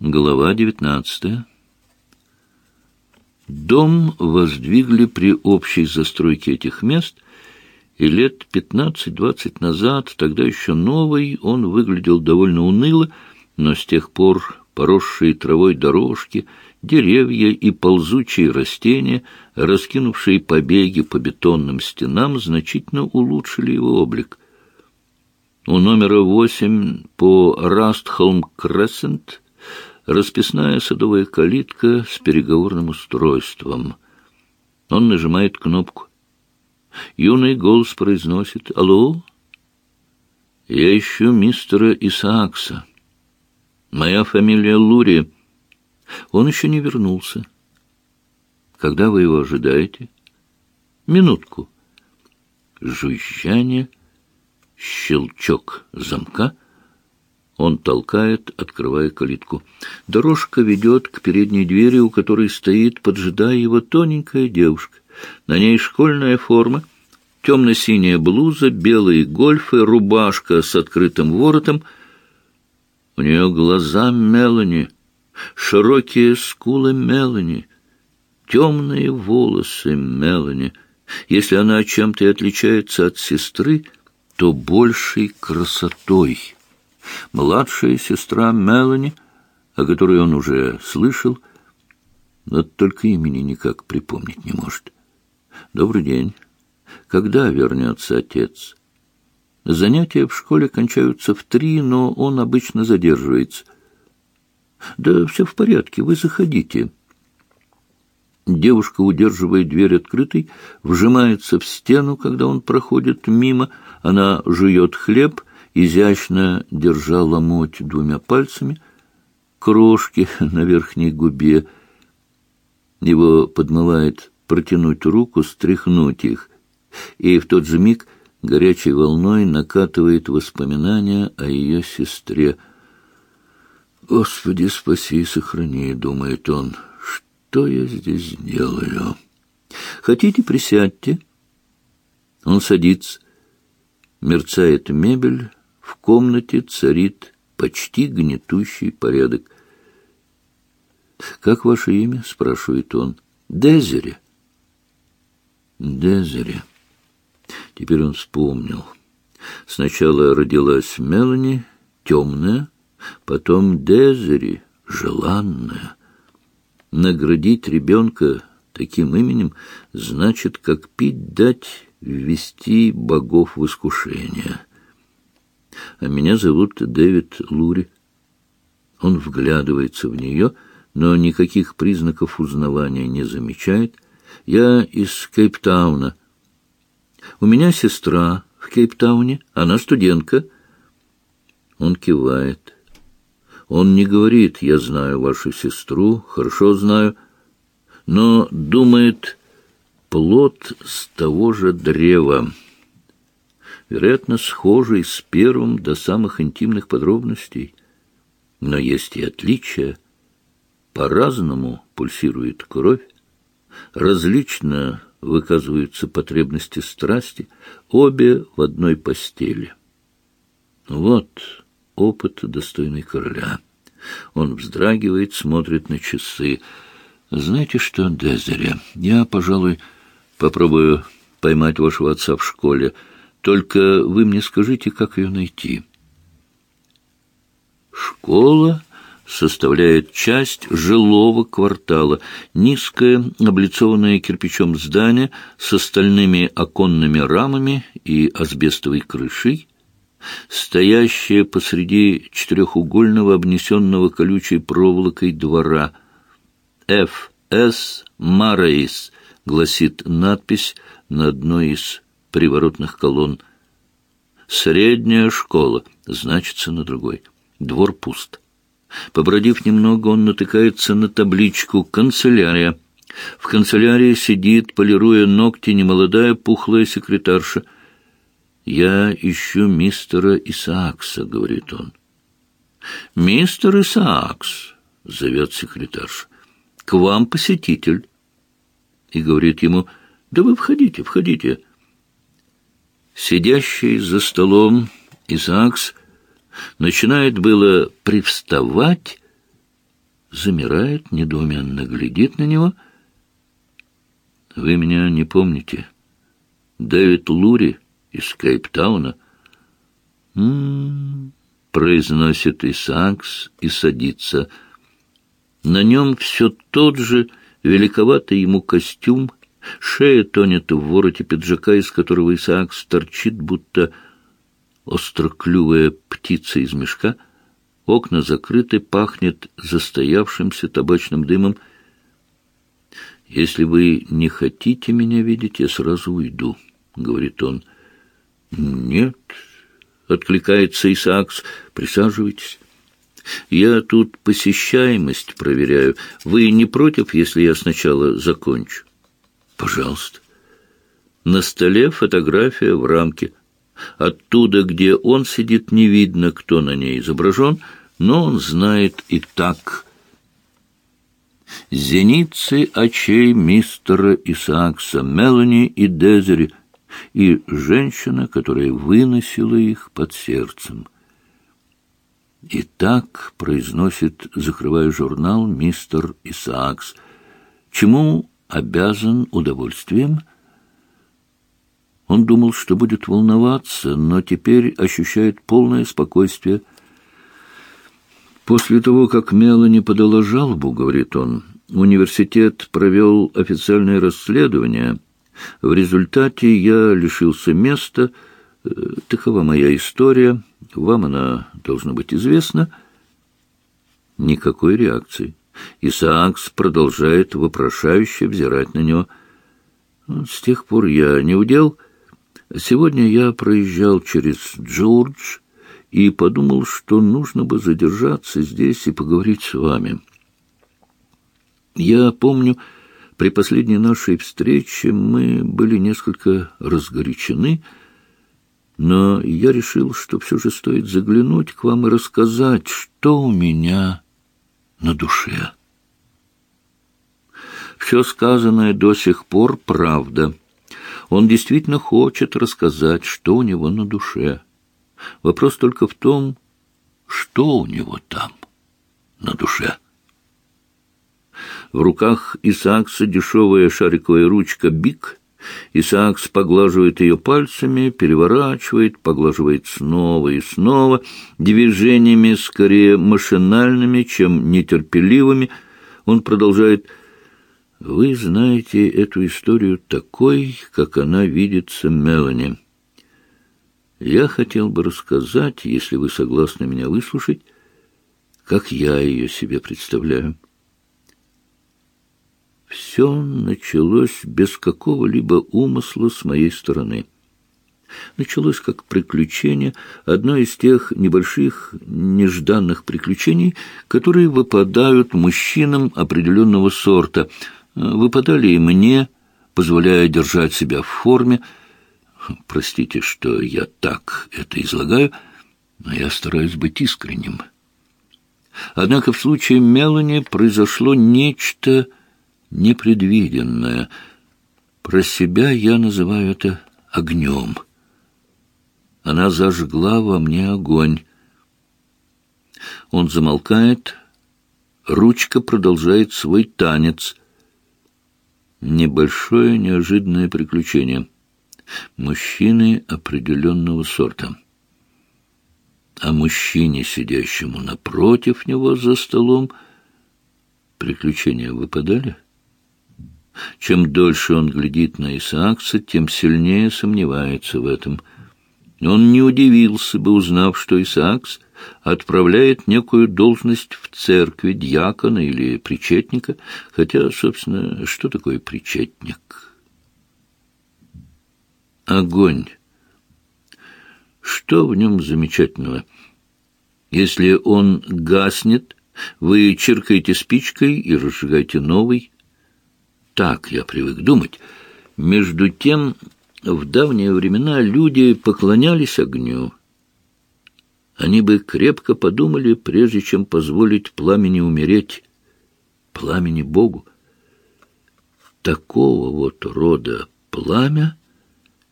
Глава девятнадцатая. Дом воздвигли при общей застройке этих мест, и лет пятнадцать-двадцать назад, тогда еще новый, он выглядел довольно уныло, но с тех пор поросшие травой дорожки, деревья и ползучие растения, раскинувшие побеги по бетонным стенам, значительно улучшили его облик. У номера восемь по Растхолм-Крессент расписная садовая калитка с переговорным устройством. Он нажимает кнопку. Юный голос произносит «Алло?» «Я ищу мистера Исаакса. Моя фамилия Лури. Он еще не вернулся. Когда вы его ожидаете?» «Минутку». Жужжание — щелчок замка. Он толкает, открывая калитку. Дорожка ведет к передней двери, у которой стоит, поджидая его, тоненькая девушка. На ней школьная форма, темно-синяя блуза, белые гольфы, рубашка с открытым воротом. У нее глаза Мелани, широкие скулы Мелани, темные волосы Мелани. Если она чем-то отличается от сестры, то большей красотой. Младшая сестра Мелани, о которой он уже слышал, но только имени никак припомнить не может. «Добрый день. Когда вернется отец?» Занятия в школе кончаются в три, но он обычно задерживается. «Да все в порядке, вы заходите». Девушка, удерживая дверь открытой, вжимается в стену, когда он проходит мимо. Она жует хлеб, изящно держа ломоть двумя пальцами, крошки на верхней губе. Его подмывает протянуть руку, стряхнуть их, и в тот же миг горячей волной накатывает воспоминания о ее сестре. «Господи, спаси и сохрани», — думает он, — что я здесь делаю? Хотите, присядьте. Он садится. Мерцает мебель. В комнате царит почти гнетущий порядок. «Как ваше имя?» — спрашивает он. «Дезери». «Дезери». Теперь он вспомнил. Сначала родилась Мелани, темная, потом Дезери, желанная — Наградить ребенка таким именем значит, как пить дать, ввести богов в искушение. А меня зовут Дэвид Лури. Он вглядывается в нее, но никаких признаков узнавания не замечает. Я из Кейптауна. У меня сестра в Кейптауне, она студентка. Он кивает. Он не говорит «я знаю вашу сестру, хорошо знаю», но думает «плод с того же древа». Вероятно, схожий с первым до самых интимных подробностей. Но есть и отличия. По-разному пульсирует кровь, различно выказываются потребности страсти, обе в одной постели. Вот опыт, достойный короля. Он вздрагивает, смотрит на часы. «Знаете что, Дезере, я, пожалуй, попробую поймать вашего отца в школе. Только вы мне скажите, как ее найти». Школа составляет часть жилого квартала. Низкое, облицованное кирпичом здание с остальными оконными рамами и асбестовой крышей — стоящее посреди четырехугольного, обнесенного колючей проволокой двора. «Ф.С. Мараис», — гласит надпись на одной из приворотных колонн. «Средняя школа», — значится на другой. Двор пуст. Побродив немного, он натыкается на табличку «Канцелярия». В канцелярии сидит, полируя ногти, немолодая пухлая секретарша — «Я ищу мистера Исаакса», — говорит он. «Мистер Исаакс», — зовет секретарша, — «к вам посетитель». И говорит ему, «Да вы входите, входите». Сидящий за столом Исаакс начинает было привставать, замирает, недоуменно глядит на него. «Вы меня не помните. Дэвид Лури из Кейптауна». «М-м-м», произносит Исаакс и садится. На нем все тот же великоватый ему костюм, шея тонет в вороте пиджака, из которого Исаакс торчит, будто остроклювая птица из мешка — Окна закрыты, пахнет застоявшимся табачным дымом. «Если вы не хотите меня видеть, я сразу уйду», — говорит он. «Нет», — откликается Исаакс, — «присаживайтесь». «Я тут посещаемость проверяю. Вы не против, если я сначала закончу?» «Пожалуйста». На столе фотография в рамке — Оттуда, где он сидит, не видно, кто на ней изображен, но он знает и так. Зеницы очей мистера Исаакса, Мелани и Дезери, и женщина, которая выносила их под сердцем. И так произносит, закрывая журнал, мистер Исаакс, чему обязан удовольствием — он думал, что будет волноваться, но теперь ощущает полное спокойствие. После того, как Мелани подала жалобу, говорит он, университет провел официальное расследование. В результате я лишился места. Э, такова моя история. Вам она должна быть известна. Никакой реакции. Исаакс продолжает вопрошающе взирать на него. С тех пор я не удел... Сегодня я проезжал через Джордж и подумал, что нужно бы задержаться здесь и поговорить с вами. Я помню, при последней нашей встрече мы были несколько разгорячены, но я решил, что все же стоит заглянуть к вам и рассказать, что у меня на душе. Все сказанное до сих пор правда — он действительно хочет рассказать, что у него на душе. Вопрос только в том, что у него там на душе. В руках Исаакса дешевая шариковая ручка «Бик». Исаакс поглаживает ее пальцами, переворачивает, поглаживает снова и снова, движениями скорее машинальными, чем нетерпеливыми. Он продолжает вы знаете эту историю такой, как она видится Мелани. Я хотел бы рассказать, если вы согласны меня выслушать, как я ее себе представляю. Все началось без какого-либо умысла с моей стороны. Началось как приключение, одно из тех небольших нежданных приключений, которые выпадают мужчинам определенного сорта — выпадали и мне, позволяя держать себя в форме. Простите, что я так это излагаю, но я стараюсь быть искренним. Однако в случае Мелани произошло нечто непредвиденное. Про себя я называю это огнем. Она зажгла во мне огонь. Он замолкает, ручка продолжает свой танец — Небольшое неожиданное приключение. Мужчины определенного сорта. А мужчине, сидящему напротив него за столом, приключения выпадали? Чем дольше он глядит на Исаакса, тем сильнее сомневается в этом. Он не удивился бы, узнав, что Исаакс отправляет некую должность в церкви дьякона или причетника, хотя, собственно, что такое причетник? Огонь. Что в нем замечательного? Если он гаснет, вы чиркаете спичкой и разжигаете новый. Так я привык думать. Между тем, в давние времена люди поклонялись огню, они бы крепко подумали, прежде чем позволить пламени умереть, пламени Богу. Такого вот рода пламя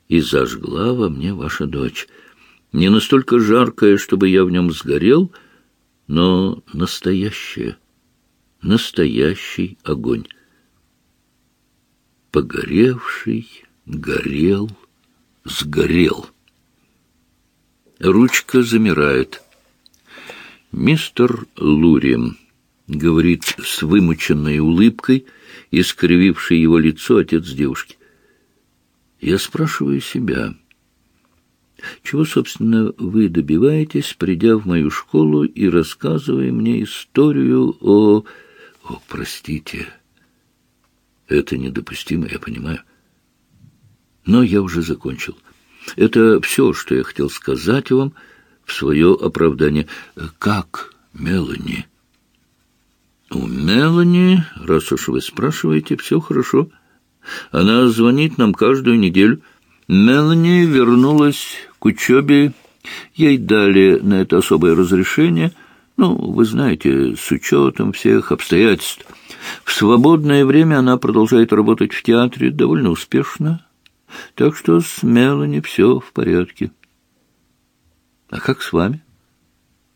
и зажгла во мне ваша дочь. Не настолько жаркое, чтобы я в нем сгорел, но настоящее, настоящий огонь. Погоревший, горел, сгорел. Ручка замирает. «Мистер Лурим», — говорит с вымученной улыбкой, искрививший его лицо отец девушки. «Я спрашиваю себя, чего, собственно, вы добиваетесь, придя в мою школу и рассказывая мне историю о... О, простите, это недопустимо, я понимаю. Но я уже закончил». Это все, что я хотел сказать вам в свое оправдание. Как Мелани? У Мелани, раз уж вы спрашиваете, все хорошо. Она звонит нам каждую неделю. Мелани вернулась к учебе. Ей дали на это особое разрешение. Ну, вы знаете, с учетом всех обстоятельств. В свободное время она продолжает работать в театре довольно успешно. Так что с Мелани все в порядке. А как с вами?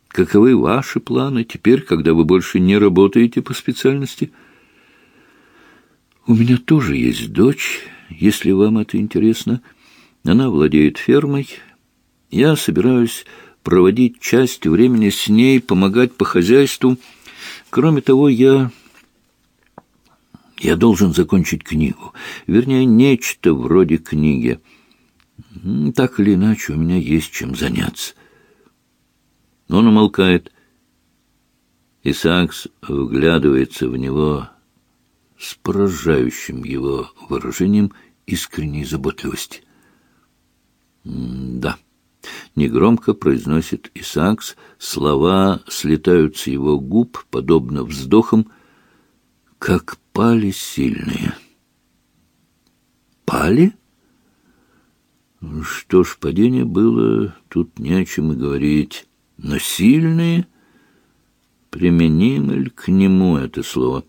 Каковы ваши планы теперь, когда вы больше не работаете по специальности? У меня тоже есть дочь, если вам это интересно. Она владеет фермой. Я собираюсь проводить часть времени с ней, помогать по хозяйству. Кроме того, я я должен закончить книгу, вернее, нечто вроде книги. Так или иначе, у меня есть чем заняться. Он умолкает. Исаакс вглядывается в него с поражающим его выражением искренней заботливости. «Да», — негромко произносит Исаакс, слова слетают с его губ, подобно вздохам, как пали сильные. Пали? Что ж, падение было, тут не о чем и говорить. Но сильные... Применимо ли к нему это слово?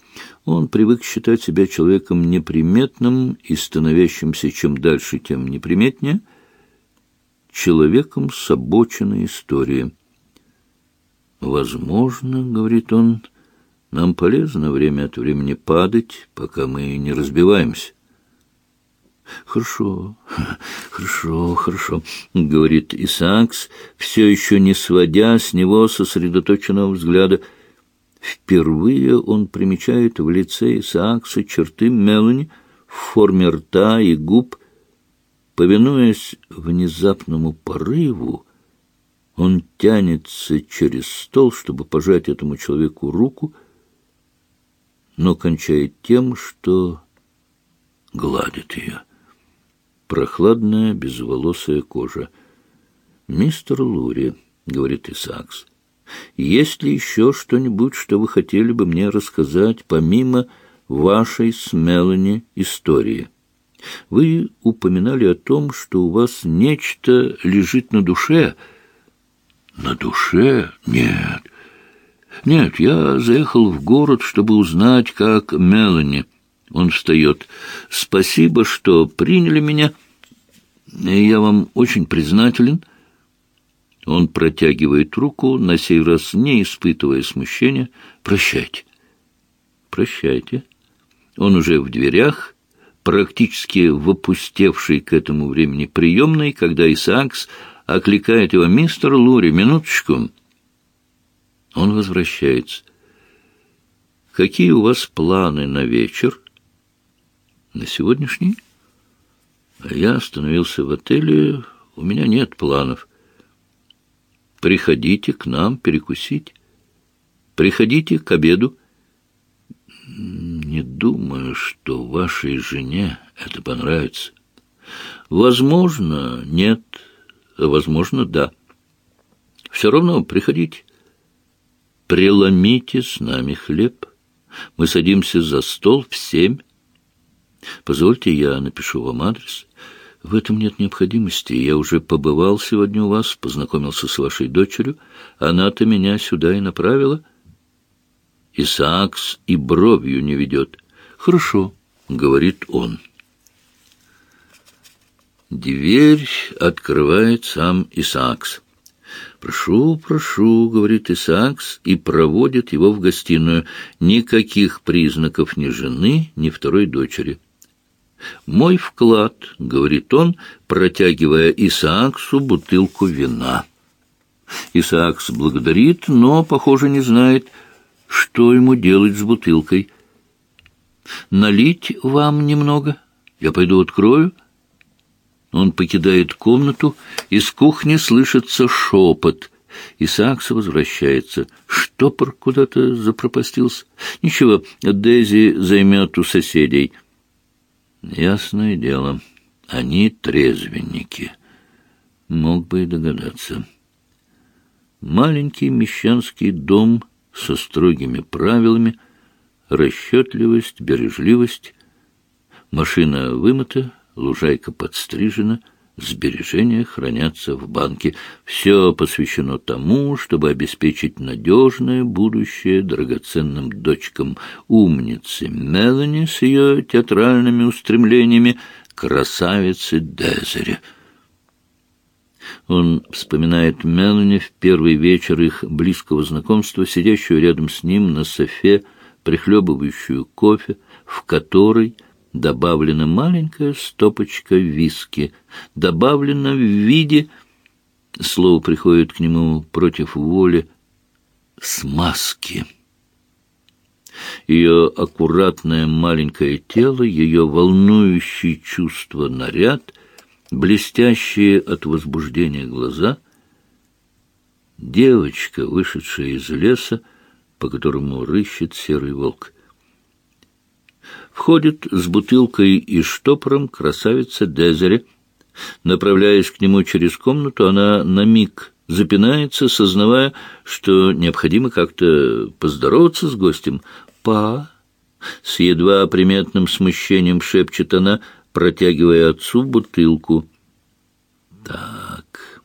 Он привык считать себя человеком неприметным и становящимся чем дальше, тем неприметнее, человеком с обочиной истории. «Возможно, — говорит он, — нам полезно время от времени падать, пока мы не разбиваемся. «Хорошо, хорошо, хорошо», — говорит Исаакс, все еще не сводя с него сосредоточенного взгляда. Впервые он примечает в лице Исаакса черты Мелани в форме рта и губ. Повинуясь внезапному порыву, он тянется через стол, чтобы пожать этому человеку руку — но кончает тем, что гладит ее. Прохладная, безволосая кожа. «Мистер Лури», — говорит Исаакс, — «есть ли еще что-нибудь, что вы хотели бы мне рассказать, помимо вашей с Мелани истории? Вы упоминали о том, что у вас нечто лежит на душе». «На душе? Нет». «Нет, я заехал в город, чтобы узнать, как Мелани». Он встает. «Спасибо, что приняли меня. Я вам очень признателен». Он протягивает руку, на сей раз не испытывая смущения. «Прощайте». «Прощайте». Он уже в дверях, практически в опустевшей к этому времени приемной, когда Исаакс окликает его «Мистер Лури, минуточку». Он возвращается. Какие у вас планы на вечер? На сегодняшний? А я остановился в отеле. У меня нет планов. Приходите к нам перекусить. Приходите к обеду. Не думаю, что вашей жене это понравится. Возможно, нет. Возможно, да. Все равно приходите преломите с нами хлеб. Мы садимся за стол в семь. Позвольте, я напишу вам адрес. В этом нет необходимости. Я уже побывал сегодня у вас, познакомился с вашей дочерью. Она-то меня сюда и направила. Исаакс и бровью не ведет. Хорошо, говорит он. Дверь открывает сам Исаакс. «Прошу, прошу», — говорит Исаакс и проводит его в гостиную. Никаких признаков ни жены, ни второй дочери. «Мой вклад», — говорит он, протягивая Исааксу бутылку вина. Исаакс благодарит, но, похоже, не знает, что ему делать с бутылкой. «Налить вам немного? Я пойду открою». Он покидает комнату, из кухни слышится шепот. Исаакс возвращается. Штопор куда-то запропастился. Ничего, Дези займет у соседей. Ясное дело, они трезвенники. Мог бы и догадаться. Маленький мещанский дом со строгими правилами, расчетливость, бережливость. Машина вымыта, лужайка подстрижена, сбережения хранятся в банке. Все посвящено тому, чтобы обеспечить надежное будущее драгоценным дочкам умницы Мелани с ее театральными устремлениями, красавицы Дезере. Он вспоминает Мелани в первый вечер их близкого знакомства, сидящую рядом с ним на софе, прихлебывающую кофе, в которой добавлена маленькая стопочка виски, добавлена в виде, слово приходит к нему против воли, смазки. Ее аккуратное маленькое тело, ее волнующие чувства наряд, блестящие от возбуждения глаза, девочка, вышедшая из леса, по которому рыщет серый волк. Входит с бутылкой и штопором красавица Дезере. Направляясь к нему через комнату, она на миг запинается, сознавая, что необходимо как-то поздороваться с гостем. «Па!» — с едва приметным смущением шепчет она, протягивая отцу бутылку. «Так,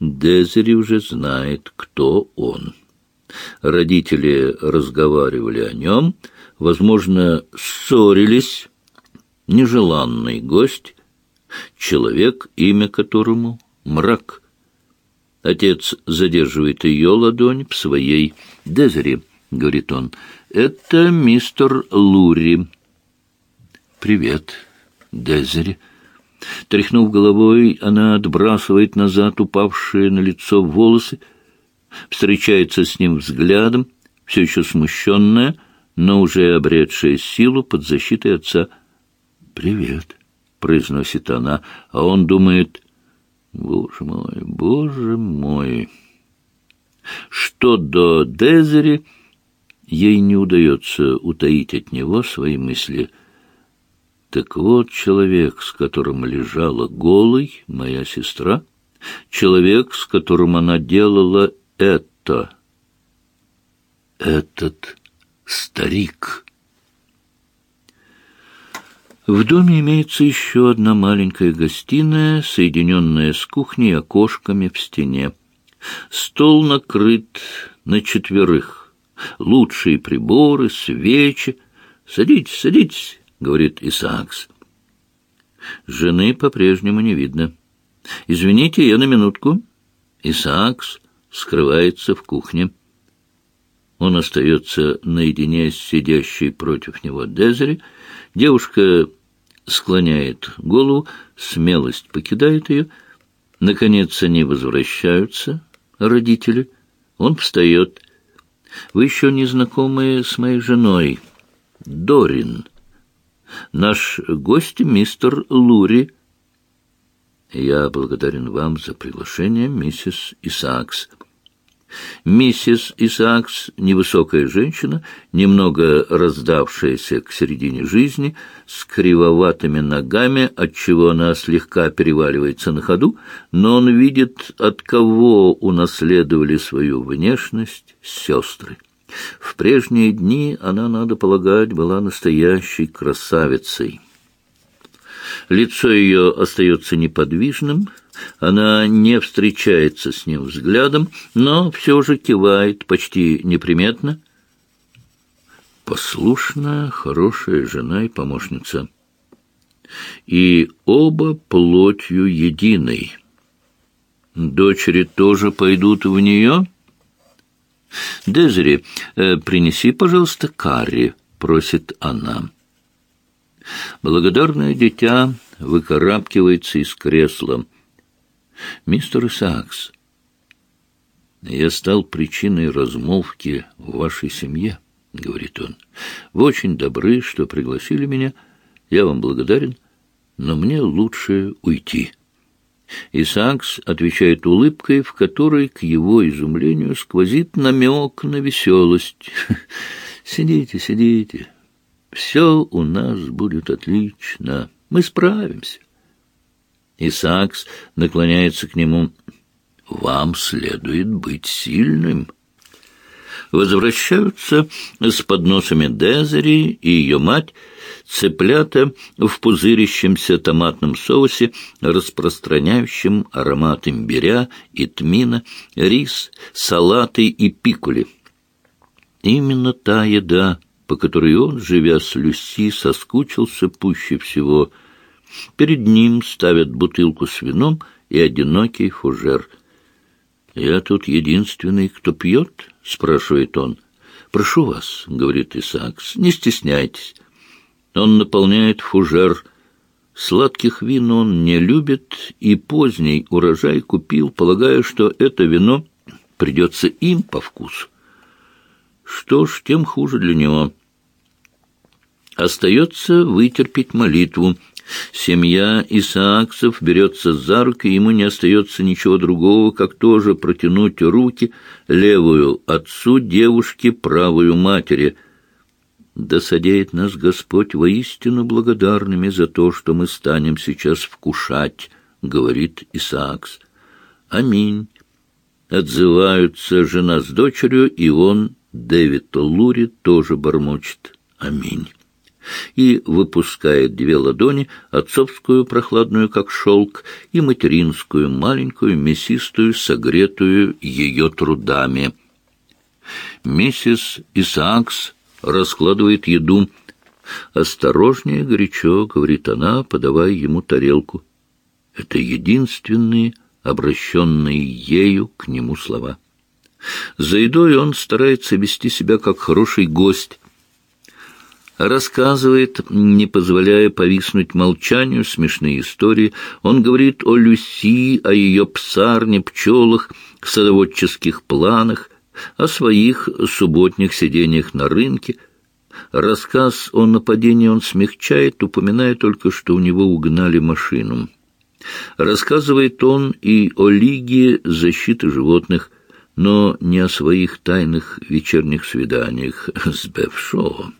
Дезери уже знает, кто он». Родители разговаривали о нем — возможно, ссорились, нежеланный гость, человек, имя которому — мрак. Отец задерживает ее ладонь в своей. «Дезери», — говорит он, — «это мистер Лури». «Привет, Дезери». Тряхнув головой, она отбрасывает назад упавшие на лицо волосы, встречается с ним взглядом, все еще смущенная — но уже обретшая силу под защитой отца. «Привет», — произносит она, а он думает, «Боже мой, боже мой». Что до Дезери, ей не удается утаить от него свои мысли. Так вот человек, с которым лежала голой моя сестра, человек, с которым она делала это. Этот старик. В доме имеется еще одна маленькая гостиная, соединенная с кухней окошками в стене. Стол накрыт на четверых. Лучшие приборы, свечи. «Садитесь, садитесь», — говорит Исаакс. Жены по-прежнему не видно. «Извините, я на минутку». Исаакс скрывается в кухне. Он остается наедине с сидящей против него Дезери. Девушка склоняет голову, смелость покидает ее. Наконец они возвращаются, родители. Он встает. «Вы еще не знакомы с моей женой, Дорин. Наш гость мистер Лури». «Я благодарен вам за приглашение, миссис Исаакс». Миссис Исаакс, невысокая женщина, немного раздавшаяся к середине жизни, с кривоватыми ногами, отчего она слегка переваливается на ходу, но он видит, от кого унаследовали свою внешность сестры. В прежние дни она, надо полагать, была настоящей красавицей. Лицо ее остается неподвижным, она не встречается с ним взглядом, но все же кивает почти неприметно. Послушная, хорошая жена и помощница. И оба плотью единой. Дочери тоже пойдут в нее? Дезери, э, принеси, пожалуйста, карри, просит она. Благодарное дитя выкарабкивается из кресла. Мистер Сакс, я стал причиной размолвки в вашей семье, говорит он. Вы очень добры, что пригласили меня. Я вам благодарен, но мне лучше уйти. И Сакс отвечает улыбкой, в которой, к его изумлению, сквозит намек на веселость. «Сидите, сидите. Все у нас будет отлично. Мы справимся». И Сакс наклоняется к нему. «Вам следует быть сильным». Возвращаются с подносами Дезери и ее мать, цыплята в пузырящемся томатном соусе, распространяющем аромат имбиря и тмина, рис, салаты и пикули. Именно та еда, по которой он, живя с Люси, соскучился пуще всего. Перед ним ставят бутылку с вином и одинокий фужер. «Я тут единственный, кто пьет?» — спрашивает он. «Прошу вас», — говорит Исаакс, — «не стесняйтесь». Он наполняет фужер. Сладких вин он не любит, и поздний урожай купил, полагая, что это вино придется им по вкусу. Что ж, тем хуже для него. Остается вытерпеть молитву. Семья Исааксов берется за руки, ему не остается ничего другого, как тоже протянуть руки, левую отцу девушке, правую матери — да содеет нас Господь воистину благодарными за то, что мы станем сейчас вкушать, — говорит Исаакс. Аминь. Отзываются жена с дочерью, и он, Дэвид Лури, тоже бормочет. Аминь. И выпускает две ладони, отцовскую, прохладную, как шелк, и материнскую, маленькую, мясистую, согретую ее трудами. Миссис Исаакс раскладывает еду. «Осторожнее, горячо», — говорит она, подавая ему тарелку. Это единственные, обращенные ею к нему слова. За едой он старается вести себя как хороший гость. Рассказывает, не позволяя повиснуть молчанию, смешные истории. Он говорит о Люси, о ее псарне, пчелах, садоводческих планах, о своих субботних сидениях на рынке. Рассказ о нападении он смягчает, упоминая только, что у него угнали машину. Рассказывает он и о Лиге защиты животных, но не о своих тайных вечерних свиданиях с Бефшоу.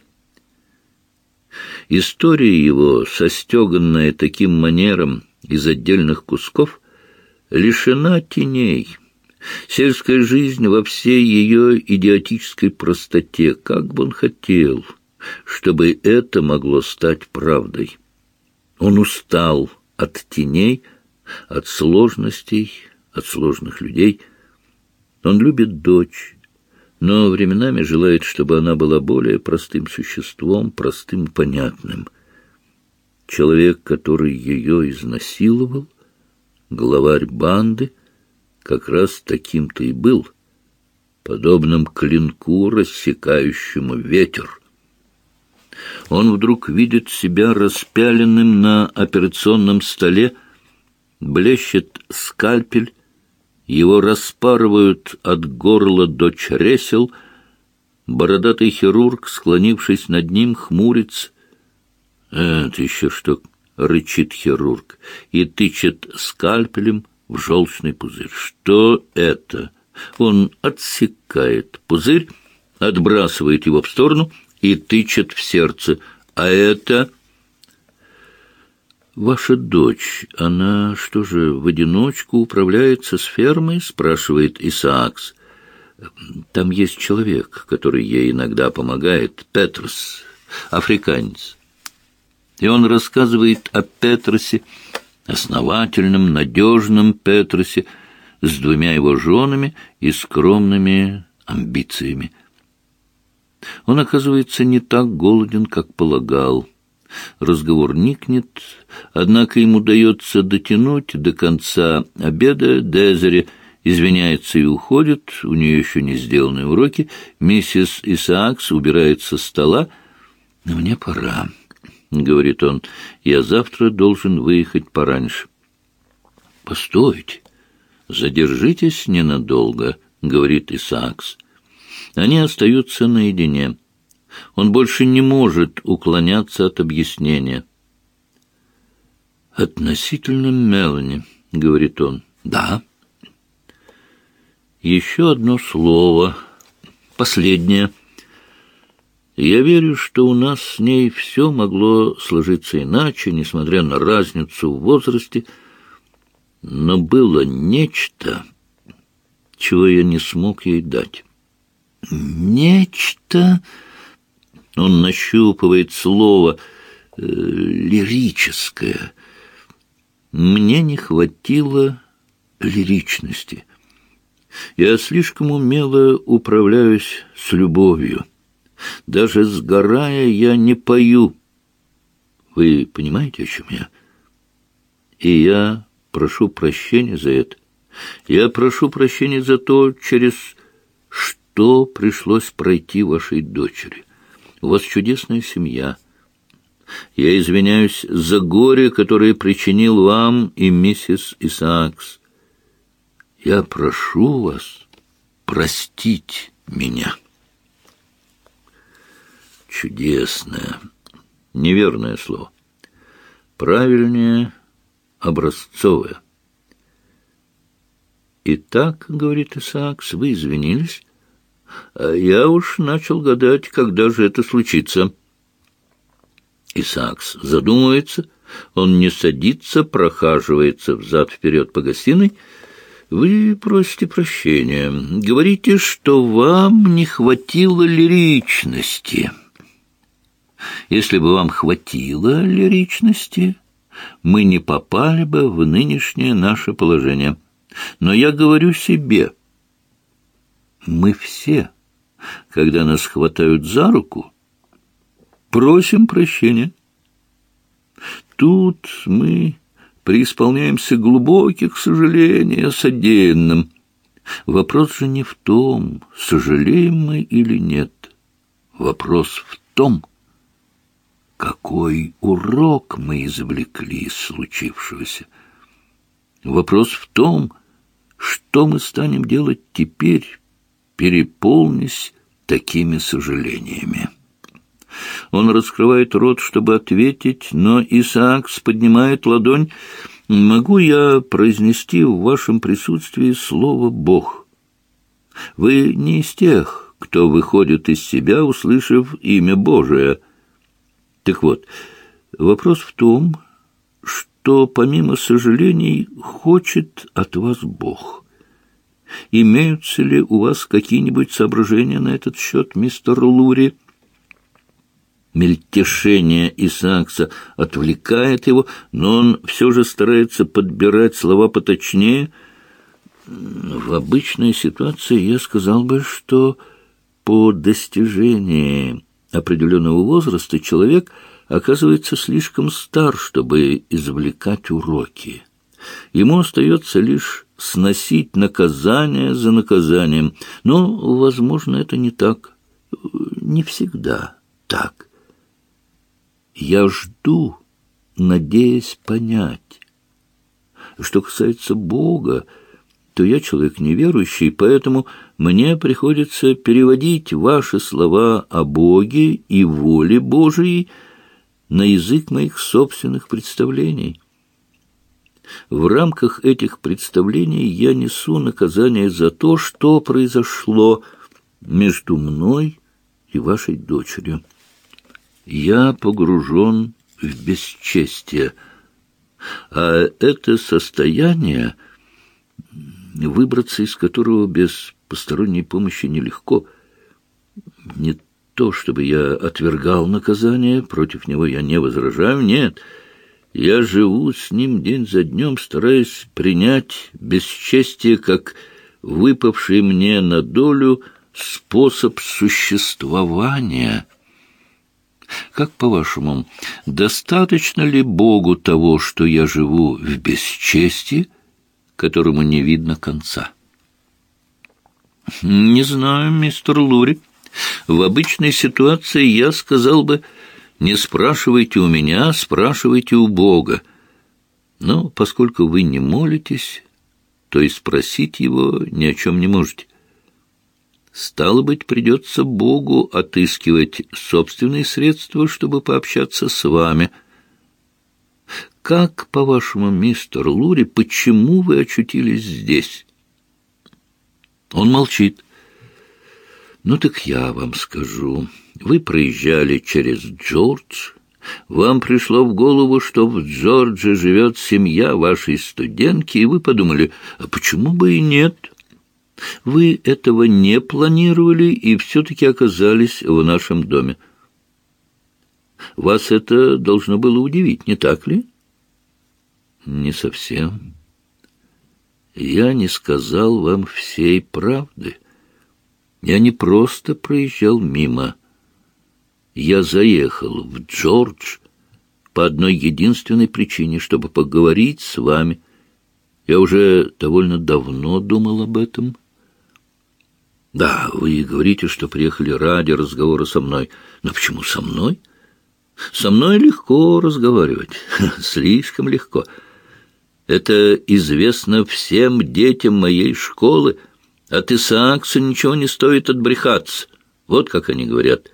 История его, состеганная таким манером из отдельных кусков, лишена теней — Сельская жизнь во всей ее идиотической простоте, как бы он хотел, чтобы это могло стать правдой. Он устал от теней, от сложностей, от сложных людей. Он любит дочь, но временами желает, чтобы она была более простым существом, простым понятным. Человек, который ее изнасиловал, главарь банды — как раз таким-то и был, подобным клинку, рассекающему ветер. Он вдруг видит себя распяленным на операционном столе, блещет скальпель, его распарывают от горла до чресел, бородатый хирург, склонившись над ним, хмурится. «Это еще что?» — рычит хирург и тычет скальпелем в желчный пузырь. Что это? Он отсекает пузырь, отбрасывает его в сторону и тычет в сердце. А это... «Ваша дочь, она что же, в одиночку управляется с фермой?» — спрашивает Исаакс. «Там есть человек, который ей иногда помогает, Петрос, африканец. И он рассказывает о Петросе, основательном, надежном Петросе с двумя его женами и скромными амбициями. Он, оказывается, не так голоден, как полагал. Разговор никнет, однако ему удается дотянуть до конца обеда. Дезери извиняется и уходит, у нее еще не сделаны уроки. Миссис Исаакс убирает со стола. «Но мне пора», — говорит он, — «я завтра должен выехать пораньше». «Постойте, задержитесь ненадолго», — говорит Исаакс. Они остаются наедине. Он больше не может уклоняться от объяснения. «Относительно Мелани», — говорит он. «Да». «Еще одно слово. Последнее. Я верю, что у нас с ней все могло сложиться иначе, несмотря на разницу в возрасте, но было нечто, чего я не смог ей дать». «Нечто...» Он нащупывает слово э, «лирическое». Мне не хватило лиричности. Я слишком умело управляюсь с любовью. Даже сгорая, я не пою. Вы понимаете, о чем я? И я прошу прощения за это. Я прошу прощения за то, через что пришлось пройти вашей дочери. У вас чудесная семья. Я извиняюсь за горе, которое причинил вам и миссис Исаакс. Я прошу вас простить меня. Чудесное, неверное слово. Правильнее образцовое. «Итак, — говорит Исаакс, — вы извинились, я уж начал гадать, когда же это случится. Исаакс задумывается, он не садится, прохаживается взад-вперед по гостиной. Вы просите прощения, говорите, что вам не хватило лиричности. Если бы вам хватило лиричности, мы не попали бы в нынешнее наше положение. Но я говорю себе — мы все, когда нас хватают за руку, просим прощения. Тут мы преисполняемся глубоких сожалений о содеянном. Вопрос же не в том, сожалеем мы или нет. Вопрос в том, какой урок мы извлекли из случившегося. Вопрос в том, что мы станем делать теперь, переполнись такими сожалениями. Он раскрывает рот, чтобы ответить, но Исаакс поднимает ладонь. «Могу я произнести в вашем присутствии слово «Бог»?» Вы не из тех, кто выходит из себя, услышав имя Божие. Так вот, вопрос в том, что помимо сожалений хочет от вас Бог. Имеются ли у вас какие-нибудь соображения на этот счет, мистер Лури?» Мельтешение Исаакса отвлекает его, но он все же старается подбирать слова поточнее. В обычной ситуации я сказал бы, что по достижении определенного возраста человек оказывается слишком стар, чтобы извлекать уроки. Ему остается лишь сносить наказание за наказанием. Но, возможно, это не так. Не всегда так. Я жду, надеясь понять. Что касается Бога, то я человек неверующий, поэтому мне приходится переводить ваши слова о Боге и воле Божией на язык моих собственных представлений. В рамках этих представлений я несу наказание за то, что произошло между мной и вашей дочерью. Я погружен в бесчестие, а это состояние, выбраться из которого без посторонней помощи нелегко. Не то, чтобы я отвергал наказание, против него я не возражаю, нет — я живу с ним день за днем, стараясь принять бесчестие как выпавший мне на долю способ существования. Как по-вашему, достаточно ли Богу того, что я живу в бесчестии, которому не видно конца? Не знаю, мистер Лури. В обычной ситуации я сказал бы, не спрашивайте у меня, спрашивайте у Бога. Но поскольку вы не молитесь, то и спросить его ни о чем не можете. Стало быть, придется Богу отыскивать собственные средства, чтобы пообщаться с вами. Как, по-вашему, мистер Лури, почему вы очутились здесь? Он молчит. Ну так я вам скажу. Вы проезжали через Джордж. Вам пришло в голову, что в Джордже живет семья вашей студентки, и вы подумали, а почему бы и нет? Вы этого не планировали и все-таки оказались в нашем доме. Вас это должно было удивить, не так ли? Не совсем. Я не сказал вам всей правды. Я не просто проезжал мимо. Я заехал в Джордж по одной единственной причине, чтобы поговорить с вами. Я уже довольно давно думал об этом. Да, вы говорите, что приехали ради разговора со мной. Но почему со мной? Со мной легко разговаривать. Слишком легко. Это известно всем детям моей школы. От Исаакса ничего не стоит отбрехаться. Вот как они говорят.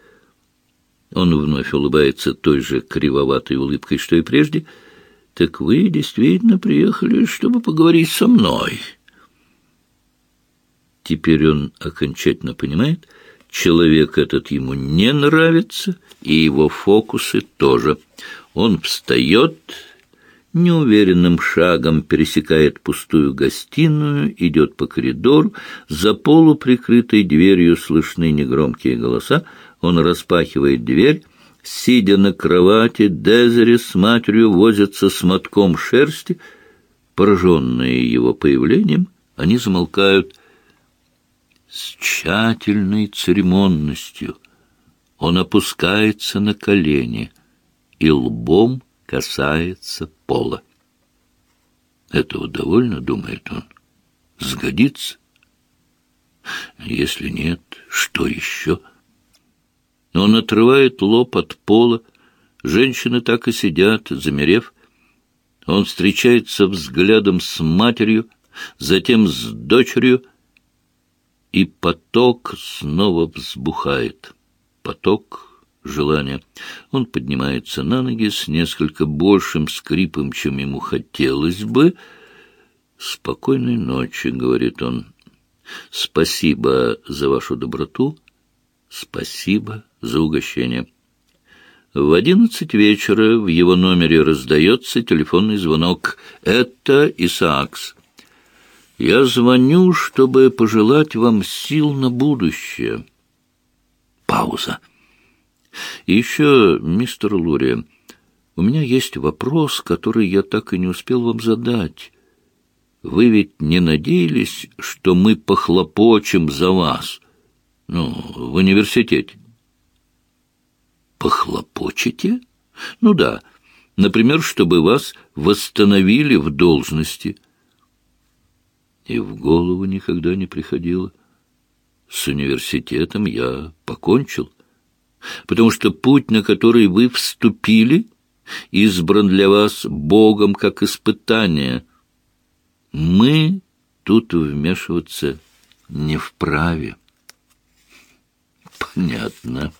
Он вновь улыбается той же кривоватой улыбкой, что и прежде. Так вы действительно приехали, чтобы поговорить со мной. Теперь он окончательно понимает, человек этот ему не нравится, и его фокусы тоже. Он встает, неуверенным шагом пересекает пустую гостиную, идет по коридору, за полуприкрытой дверью слышны негромкие голоса, он распахивает дверь, сидя на кровати, Дезери с матерью возятся с мотком шерсти, пораженные его появлением, они замолкают — с тщательной церемонностью он опускается на колени и лбом касается пола. Этого довольно, думает он, сгодится. Если нет, что еще? Он отрывает лоб от пола, женщины так и сидят, замерев. Он встречается взглядом с матерью, затем с дочерью — и поток снова взбухает. Поток желания. Он поднимается на ноги с несколько большим скрипом, чем ему хотелось бы. «Спокойной ночи», — говорит он. «Спасибо за вашу доброту. Спасибо за угощение». В одиннадцать вечера в его номере раздается телефонный звонок. Это Исаакс. Я звоню, чтобы пожелать вам сил на будущее. Пауза. И еще, мистер Лури, у меня есть вопрос, который я так и не успел вам задать. Вы ведь не надеялись, что мы похлопочем за вас? Ну, в университете. Похлопочете? Ну да. Например, чтобы вас восстановили в должности – и в голову никогда не приходило. С университетом я покончил, потому что путь, на который вы вступили, избран для вас Богом как испытание. Мы тут вмешиваться не вправе. Понятно.